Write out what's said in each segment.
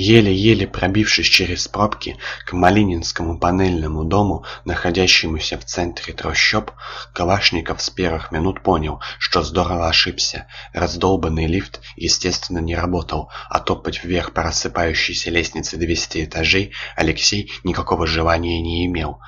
Еле-еле пробившись через пробки к Малининскому панельному дому, находящемуся в центре трущоб, Калашников с первых минут понял, что здорово ошибся. Раздолбанный лифт, естественно, не работал, а топать вверх по рассыпающейся лестнице 200 этажей Алексей никакого желания не имел.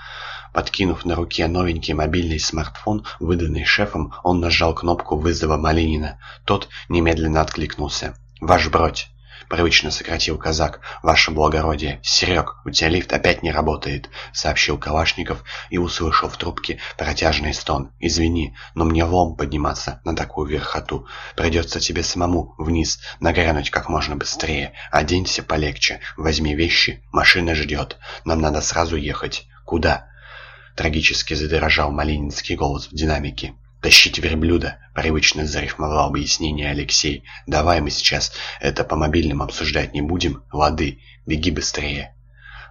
Подкинув на руке новенький мобильный смартфон, выданный шефом, он нажал кнопку вызова Малинина. Тот немедленно откликнулся. «Ваш бродь!» Привычно сократил казак. «Ваше благородие, Серег, у тебя лифт опять не работает», — сообщил Калашников и услышал в трубке протяжный стон. «Извини, но мне лом подниматься на такую верхоту. Придется тебе самому вниз нагрянуть как можно быстрее. Оденься полегче, возьми вещи, машина ждет. Нам надо сразу ехать. Куда?» Трагически задрожал малининский голос в динамике. «Тащить верблюда!» — привычно зарифмовал объяснение Алексей. «Давай мы сейчас это по мобильным обсуждать не будем. Лады, беги быстрее!»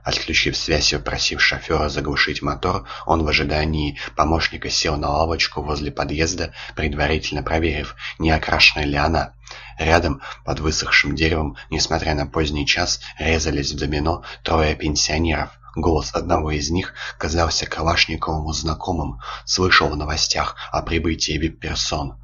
Отключив связь и попросив шофера заглушить мотор, он в ожидании помощника сел на лавочку возле подъезда, предварительно проверив, не окрашена ли она. Рядом, под высохшим деревом, несмотря на поздний час, резались в домино трое пенсионеров. Голос одного из них казался Калашниковому знакомым, слышал в новостях о прибытии вип-персон.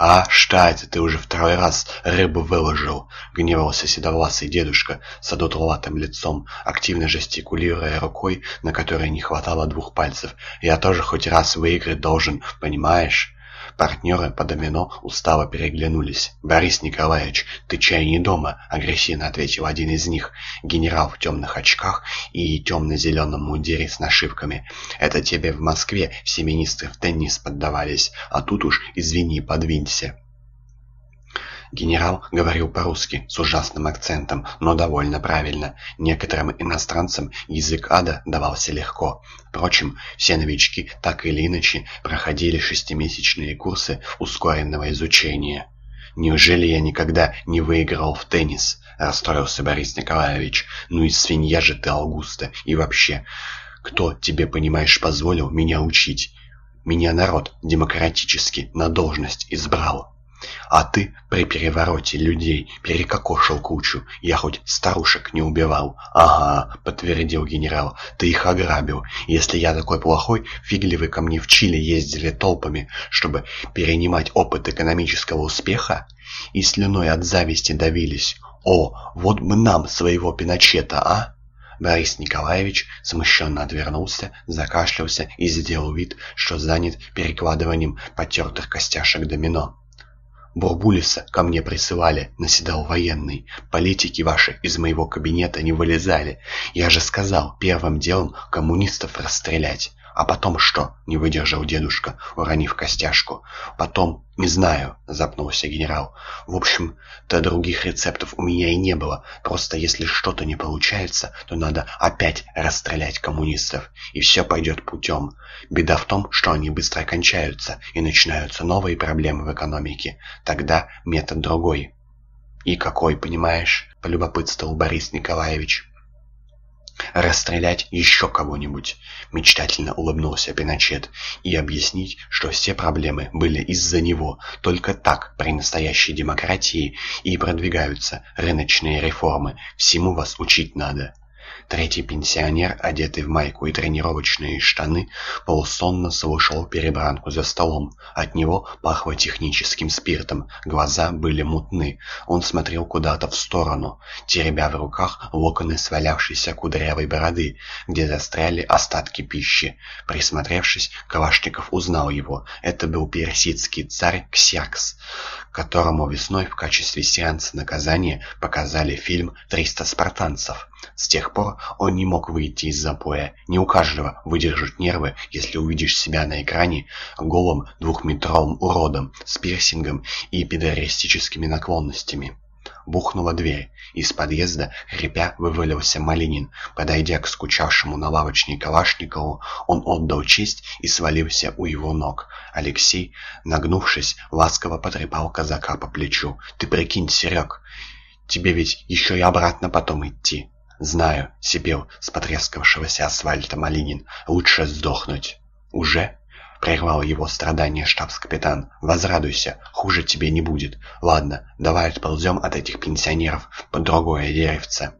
«А, что ты уже второй раз рыбу выложил?» — гневался седовласый дедушка с одутловатым лицом, активно жестикулируя рукой, на которой не хватало двух пальцев. «Я тоже хоть раз выиграть должен, понимаешь?» Партнеры по домино устало переглянулись. «Борис Николаевич, ты чай не дома?» — агрессивно ответил один из них. Генерал в темных очках и темно-зеленом мундире с нашивками. «Это тебе в Москве все министры в теннис поддавались, а тут уж, извини, подвинься». Генерал говорил по-русски с ужасным акцентом, но довольно правильно. Некоторым иностранцам язык ада давался легко. Впрочем, все новички так или иначе проходили шестимесячные курсы ускоренного изучения. «Неужели я никогда не выиграл в теннис?» – расстроился Борис Николаевич. «Ну и свинья же ты, Аугуста, и вообще, кто тебе, понимаешь, позволил меня учить? Меня народ демократически на должность избрал». А ты при перевороте людей перекокошил кучу. Я хоть старушек не убивал. Ага, подтвердил генерал, ты их ограбил. Если я такой плохой, фиг ли вы ко мне в Чили ездили толпами, чтобы перенимать опыт экономического успеха? И слюной от зависти давились. О, вот бы нам своего Пиночета, а? Борис Николаевич смущенно отвернулся, закашлялся и сделал вид, что занят перекладыванием потертых костяшек домино. Бурбулиса ко мне присылали, наседал военный. Политики ваши из моего кабинета не вылезали. Я же сказал, первым делом коммунистов расстрелять. А потом что? Не выдержал дедушка, уронив костяшку. Потом, не знаю, запнулся генерал. В общем-то, других рецептов у меня и не было. Просто если что-то не получается, то надо опять расстрелять коммунистов. И все пойдет путем. Беда в том, что они быстро кончаются, и начинаются новые проблемы в экономике. Тогда метод другой. «И какой, понимаешь?» – полюбопытствовал Борис Николаевич. «Расстрелять еще кого-нибудь», — мечтательно улыбнулся Пиночет, «и объяснить, что все проблемы были из-за него. Только так при настоящей демократии и продвигаются рыночные реформы. Всему вас учить надо». Третий пенсионер, одетый в майку и тренировочные штаны, полусонно слушал перебранку за столом. От него пахло техническим спиртом, глаза были мутны. Он смотрел куда-то в сторону, теребя в руках локоны свалявшейся кудрявой бороды, где застряли остатки пищи. Присмотревшись, Калашников узнал его. Это был персидский царь Ксеркс, которому весной в качестве сеанса наказания показали фильм «300 спартанцев». С тех пор он не мог выйти из запоя. Не у каждого выдержат нервы, если увидишь себя на экране голым двухметровым уродом с пирсингом и педористическими наклонностями. Бухнула дверь. Из подъезда, хрипя, вывалился Малинин. Подойдя к скучавшему на лавочке Калашникову, он отдал честь и свалился у его ног. Алексей, нагнувшись, ласково потрепал казака по плечу. «Ты прикинь, Серег, тебе ведь еще и обратно потом идти». «Знаю», — сипел с потрескавшегося асфальта Малинин, — «лучше сдохнуть». «Уже?» — прервал его страдания штабс-капитан. «Возрадуйся, хуже тебе не будет. Ладно, давай отползем от этих пенсионеров под другое деревце».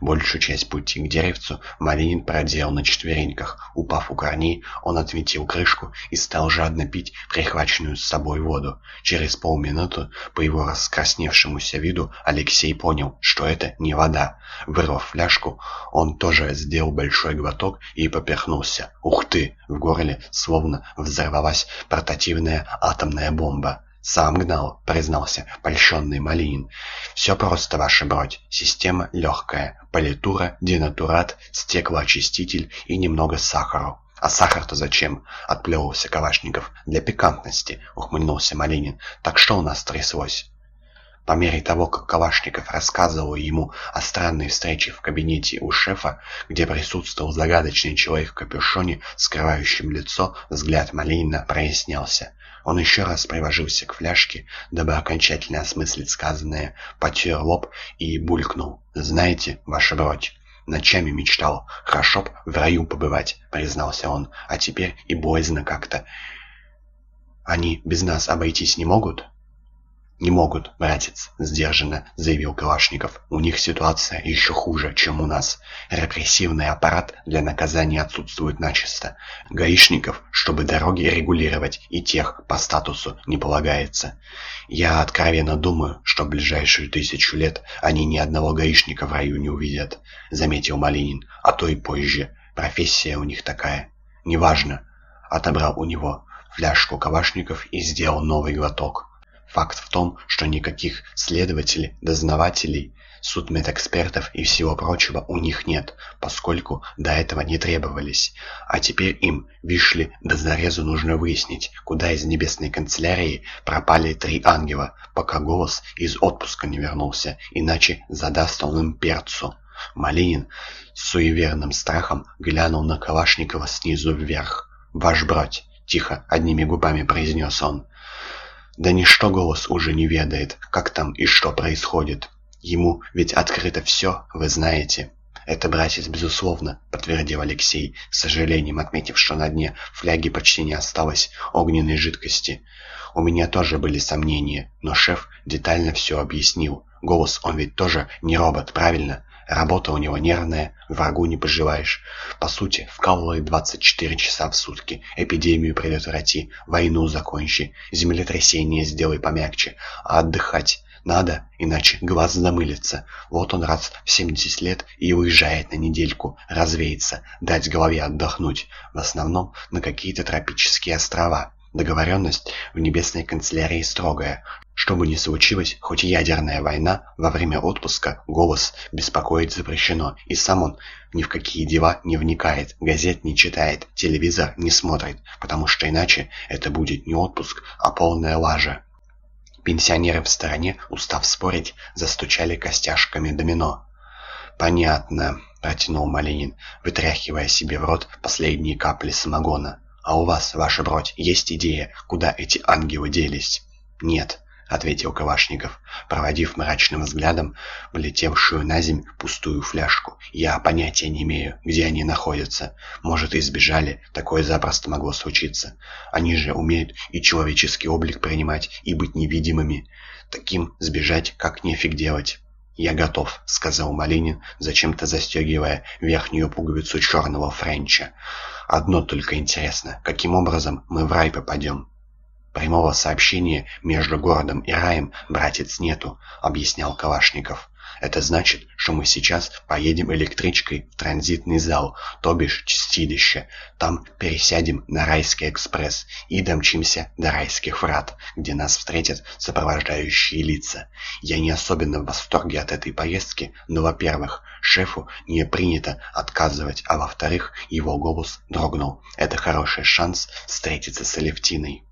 Большую часть пути к деревцу Малинин проделал на четвереньках. Упав у корней, он ответил крышку и стал жадно пить прихваченную с собой воду. Через полминуты, по его раскрасневшемуся виду, Алексей понял, что это не вода. Вырвав фляжку, он тоже сделал большой глоток и поперхнулся. Ух ты! В горле словно взорвалась портативная атомная бомба. «Сам гнал», — признался польщенный Малинин. «Все просто, ваша бродь. Система легкая. Политура, денатурат, стеклоочиститель и немного сахара. «А сахар-то зачем?» — отплевывался Кавашников. «Для пикантности», — ухмыльнулся Малинин. «Так что у нас тряслось?» По мере того, как Калашников рассказывал ему о странной встрече в кабинете у шефа, где присутствовал загадочный человек в капюшоне, скрывающим лицо, взгляд Малинина прояснялся. Он еще раз приложился к фляжке, дабы окончательно осмыслить сказанное, потер лоб и булькнул. «Знаете, ваша бродь, ночами мечтал, хорошо б в раю побывать», — признался он, — «а теперь и боязно как-то. Они без нас обойтись не могут?» «Не могут, братец», — сдержанно заявил Калашников. «У них ситуация еще хуже, чем у нас. Репрессивный аппарат для наказания отсутствует начисто. Гаишников, чтобы дороги регулировать, и тех по статусу не полагается. Я откровенно думаю, что в ближайшую тысячу лет они ни одного гаишника в раю не увидят», — заметил Малинин. «А то и позже. Профессия у них такая. Неважно». Отобрал у него фляжку Калашников и сделал новый глоток. Факт в том, что никаких следователей, дознавателей, судмедэкспертов и всего прочего у них нет, поскольку до этого не требовались. А теперь им, вишли, до зарезу нужно выяснить, куда из небесной канцелярии пропали три ангела, пока голос из отпуска не вернулся, иначе задаст он им перцу. Малинин с суеверным страхом глянул на Калашникова снизу вверх. «Ваш брать!» — тихо, одними губами произнес он. Да ничто голос уже не ведает, как там и что происходит. Ему ведь открыто все, вы знаете. «Это, братец, безусловно», — подтвердил Алексей, с сожалением отметив, что на дне фляги почти не осталось огненной жидкости. «У меня тоже были сомнения, но шеф детально все объяснил. Голос он ведь тоже не робот, правильно? Работа у него нервная, врагу не пожелаешь. По сути, вкалывает 24 часа в сутки. Эпидемию предотврати, войну закончи, землетрясение сделай помягче. А отдыхать надо, иначе глаз замылится. Вот он раз в 70 лет и уезжает на недельку, развеяться, дать голове отдохнуть. В основном на какие-то тропические острова. Договоренность в небесной канцелярии строгая. Что бы ни случилось, хоть ядерная война, во время отпуска голос беспокоить запрещено, и сам он ни в какие дела не вникает, газет не читает, телевизор не смотрит, потому что иначе это будет не отпуск, а полная лажа. Пенсионеры в стороне, устав спорить, застучали костяшками домино. «Понятно», — протянул Малинин, вытряхивая себе в рот последние капли самогона. «А у вас, ваша бродь, есть идея, куда эти ангелы делись?» «Нет», — ответил Кавашников, проводив мрачным взглядом влетевшую на земь пустую фляжку. «Я понятия не имею, где они находятся. Может, и сбежали, такое запросто могло случиться. Они же умеют и человеческий облик принимать, и быть невидимыми. Таким сбежать как нефиг делать». «Я готов», — сказал Малинин, зачем-то застегивая верхнюю пуговицу черного френча. «Одно только интересно, каким образом мы в рай попадем?» «Прямого сообщения между городом и раем, братец, нету», — объяснял Калашников. Это значит, что мы сейчас поедем электричкой в транзитный зал, то бишь чистилище. Там пересядем на райский экспресс и домчимся до райских врат, где нас встретят сопровождающие лица. Я не особенно в восторге от этой поездки, но, во-первых, шефу не принято отказывать, а во-вторых, его голос дрогнул. Это хороший шанс встретиться с Алевтиной.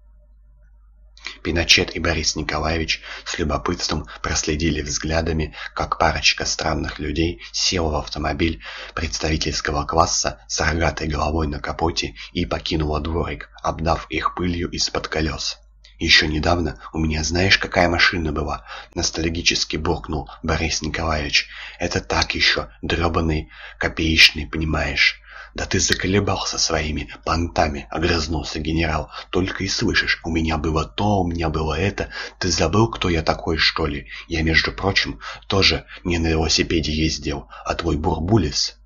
Пиночет и Борис Николаевич с любопытством проследили взглядами, как парочка странных людей села в автомобиль представительского класса с рогатой головой на капоте и покинула дворик, обдав их пылью из-под колес. «Еще недавно у меня знаешь, какая машина была?» — ностальгически буркнул Борис Николаевич. «Это так еще, дребаный, копеечный, понимаешь?» «Да ты заколебался своими понтами», — огрызнулся генерал. «Только и слышишь, у меня было то, у меня было это. Ты забыл, кто я такой, что ли? Я, между прочим, тоже не на велосипеде ездил, а твой Бурбулис...»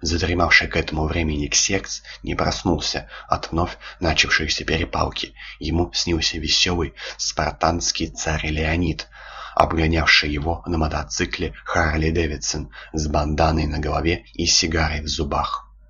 Задремавший к этому времени Ксекс не проснулся от вновь начавшейся перепалки. Ему снился веселый спартанский царь Леонид, обгонявший его на мотоцикле Харли Дэвидсон с банданой на голове и сигарой в зубах.